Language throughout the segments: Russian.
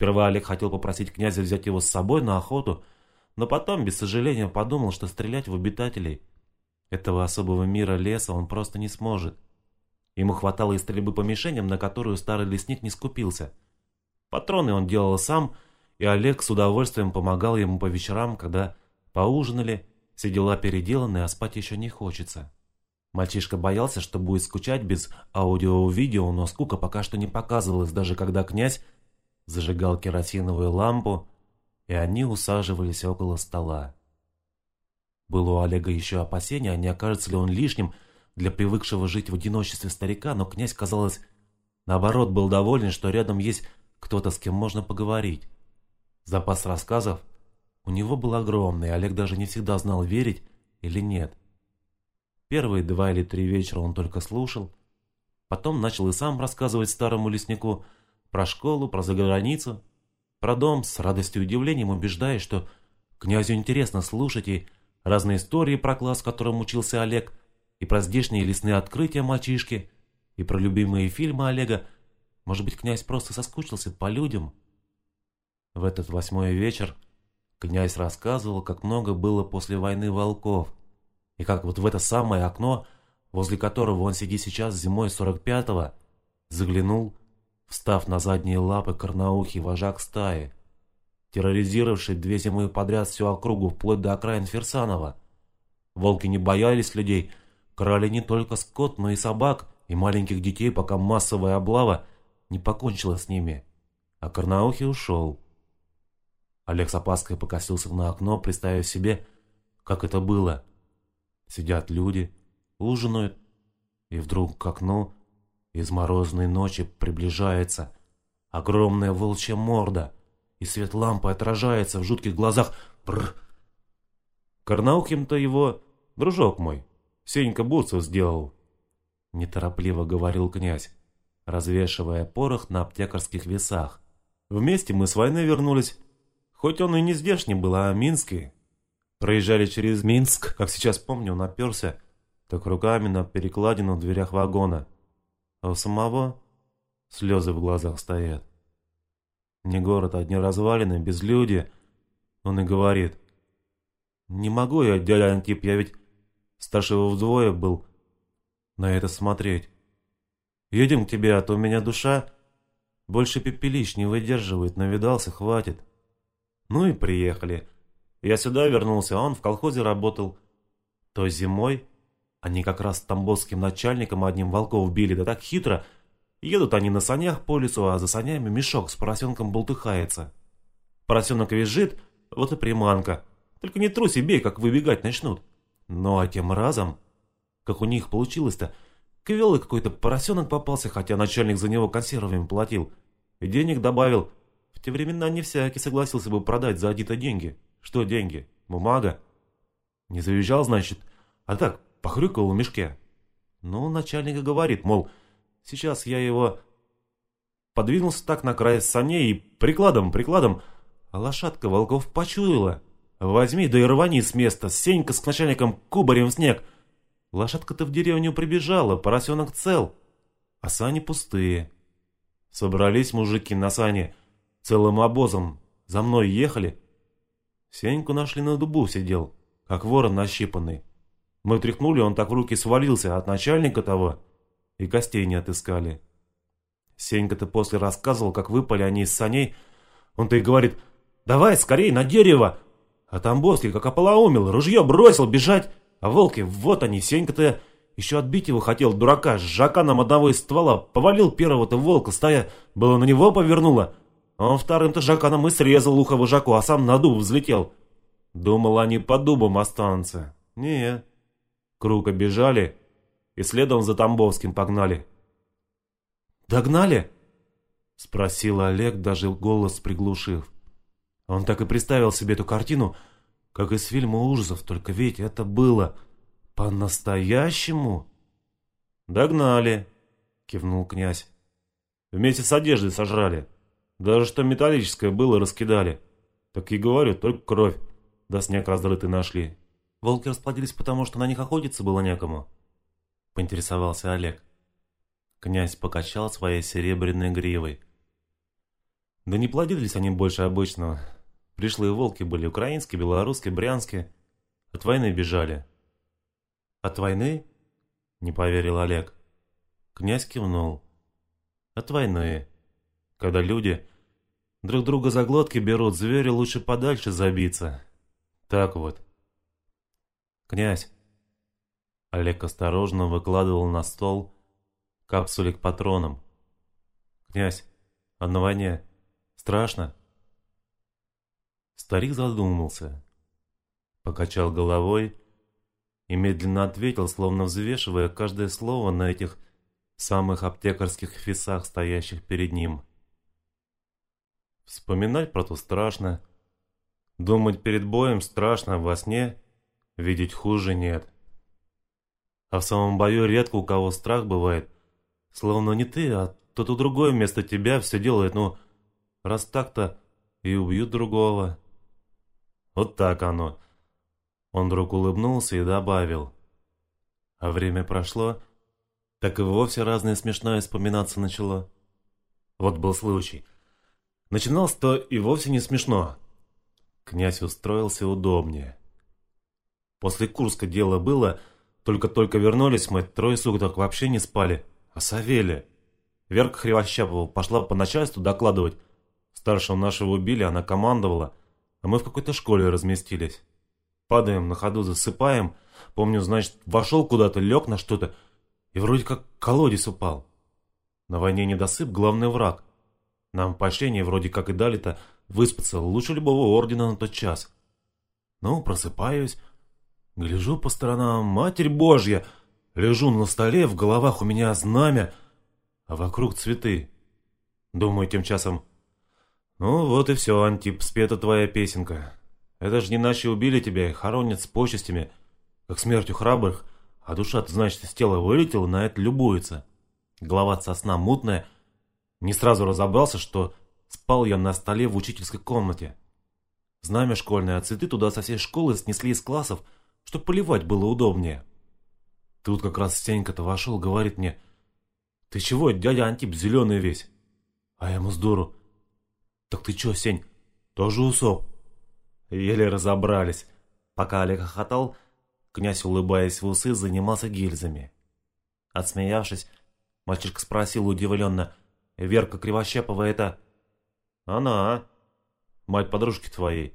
Сперва Олег хотел попросить князя взять его с собой на охоту, но потом, без сожаления, подумал, что стрелять в обитателей этого особого мира леса он просто не сможет. Ему хватало и стрельбы по мишеням, на которую старый лесник не скупился. Патроны он делал сам, и Олег с удовольствием помогал ему по вечерам, когда поужинали, все дела переделаны, а спать еще не хочется. Мальчишка боялся, что будет скучать без аудио-видео, но скука пока что не показывалась, даже когда князь зажигал керосиновую лампу, и они усаживались около стола. Было у Олега еще опасение, не окажется ли он лишним для привыкшего жить в одиночестве старика, но князь, казалось, наоборот, был доволен, что рядом есть кто-то, с кем можно поговорить. Запас рассказов у него был огромный, Олег даже не всегда знал, верить или нет. Первые два или три вечера он только слушал, потом начал и сам рассказывать старому леснику про школу, про заграницу, про дом, с радостью и удивлением убеждаясь, что князю интересно слушать и разные истории про класс, в котором учился Олег, и про здешние лесные открытия мальчишки, и про любимые фильмы Олега. Может быть, князь просто соскучился по людям? В этот восьмой вечер князь рассказывал, как много было после войны волков, и как вот в это самое окно, возле которого он сидит сейчас зимой 45-го, заглянул встав на задние лапы корноухий вожак стаи, терроризировавший две зимы подряд всю округу вплоть до окраин Ферсанова. Волки не боялись людей, крали не только скот, но и собак и маленьких детей, пока массовая облава не покончила с ними. А Корнаухий ушел. Олег с опаской покосился на окно, представив себе, как это было. Сидят люди, ужинают, и вдруг к окну из морозной ночи приближается огромная волчья морда, и свет лампы отражается в жутких глазах. Бррр. Карнаухим-то его дружок мой, Сенька Бурцев сделал. Неторопливо говорил князь, развешивая порох на аптекарских весах. Вместе мы с войны вернулись, хоть он и не здешний был, а минский. Проезжали через Минск, как сейчас помню, наперся, так руками на перекладину в дверях вагона а у самого слезы в глазах стоят. Не город, одни развалины, безлюдие. Он и говорит. Не могу я, дядя Антип, я ведь старше его вдвое был, на это смотреть. Едем к тебе, а то у меня душа больше пепелищ не выдерживает, навидался, хватит. Ну и приехали. Я сюда вернулся, а он в колхозе работал. То зимой они как раз с тамбовским начальником одним волков били, да так хитро. Едут они на санях по лесу, а за санями мешок с поросенком болтыхается. Поросенок визжит, вот и приманка. Только не трусь и бей, как выбегать начнут. Ну а тем разом, как у них получилось-то, квелый какой-то поросенок попался, хотя начальник за него консервами платил. И денег добавил. В те времена не всякий согласился бы продать за одни-то деньги. Что деньги? Бумага? Не завизжал, значит? А так, похрюкал в мешке. Ну, начальник и говорит, мол, сейчас я его... Подвинулся так на край саней и прикладом, прикладом, а лошадка волков почуяла. Возьми, да и рвани с места, Сенька с начальником кубарем в снег. Лошадка-то в деревню прибежала, поросенок цел, а сани пустые. Собрались мужики на сани, целым обозом, за мной ехали. Сеньку нашли на дубу сидел, как ворон нащипанный. Мы тряхнули, он так в руки свалился от начальника того, и костей не отыскали. Сенька-то после рассказывал, как выпали они из саней. Он-то и говорит, давай скорей на дерево. А Тамбовский, как ополоумел, ружье бросил бежать. А волки, вот они, Сенька-то еще отбить его хотел, дурака, с жаканом одного из ствола, повалил первого-то волка, стая было на него повернула. А он вторым-то жаканом и срезал ухо вожаку, а сам на дуб взлетел. Думал, они по дубам останутся. Нет. Круг обежали и следом за Тамбовским погнали. «Догнали?» — спросил Олег, даже голос приглушив. Он так и представил себе эту картину, как из фильма ужасов, только ведь это было по-настоящему. «Догнали», — кивнул князь. «Вместе с одеждой сожрали. Даже что металлическое было, раскидали. Так и говорю, только кровь, да снег разрытый нашли. Волки расплодились потому, что на них охотиться было некому?» — поинтересовался Олег. Князь покачал своей серебряной гривой. Да не плодились они больше обычного. Пришлые волки были украинские, белорусские, брянские. От войны бежали. От войны? Не поверил Олег. Князь кивнул. От войны. Когда люди друг друга за глотки берут, звери лучше подальше забиться. Так вот. Князь. Олег осторожно выкладывал на стол капсулик патроном. Князь, а на войне страшно? Старик задумался, покачал головой и медленно ответил, словно взвешивая каждое слово на этих самых аптекарских весах, стоящих перед ним. Вспоминать про то страшно. Думать перед боем страшно, во сне видеть хуже нет. А в самом бою редко у кого страх бывает. Словно не ты, а кто-то другой вместо тебя все делает, ну, раз так-то и убьют другого. Вот так оно. Он вдруг улыбнулся и добавил. А время прошло, так и вовсе разное смешное вспоминаться начало. Вот был случай. Начиналось-то и вовсе не смешно. Князь устроился удобнее. После Курска дело было, только-только вернулись мы, трое суток вообще не спали. А Савелия? Верка Хривощапова пошла по начальству докладывать. Старшего нашего убили, она командовала, а мы в какой-то школе разместились. Падаем, на ходу засыпаем. Помню, значит, вошел куда-то, лег на что-то, и вроде как колодец упал. На войне недосып — главный враг. Нам поощрение вроде как и дали-то выспаться лучше любого ордена на тот час. Ну, просыпаюсь, гляжу по сторонам, Матерь Божья! Лежу на столе, в головах у меня знамя, а вокруг цветы. Думаю тем часом, ну вот и все, Антип, спета твоя песенка. Это же не иначе убили тебя и хоронят с почестями, как смертью храбрых, а душа-то, значит, из тела вылетела, на это любуется. Голова сосна мутная. Не сразу разобрался, что спал я на столе в учительской комнате. Знамя школьное, а цветы туда со всей школы снесли из классов, чтобы поливать было удобнее. Тут как раз Сенька-то вошел, говорит мне, «Ты чего, дядя Антип, зеленый весь?» А я ему здорово. «Так ты чё, Сень, тоже усоп?» Еле разобрались. Пока Олег хохотал, князь, улыбаясь в усы, занимался гильзами. Отсмеявшись, мальчишка спросил удивленно, «Верка Кривощапова это...» «Она, мать подружки твоей»,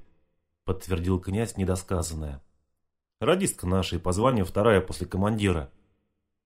подтвердил князь недосказанное. «Радистка наша и по званию вторая после командира».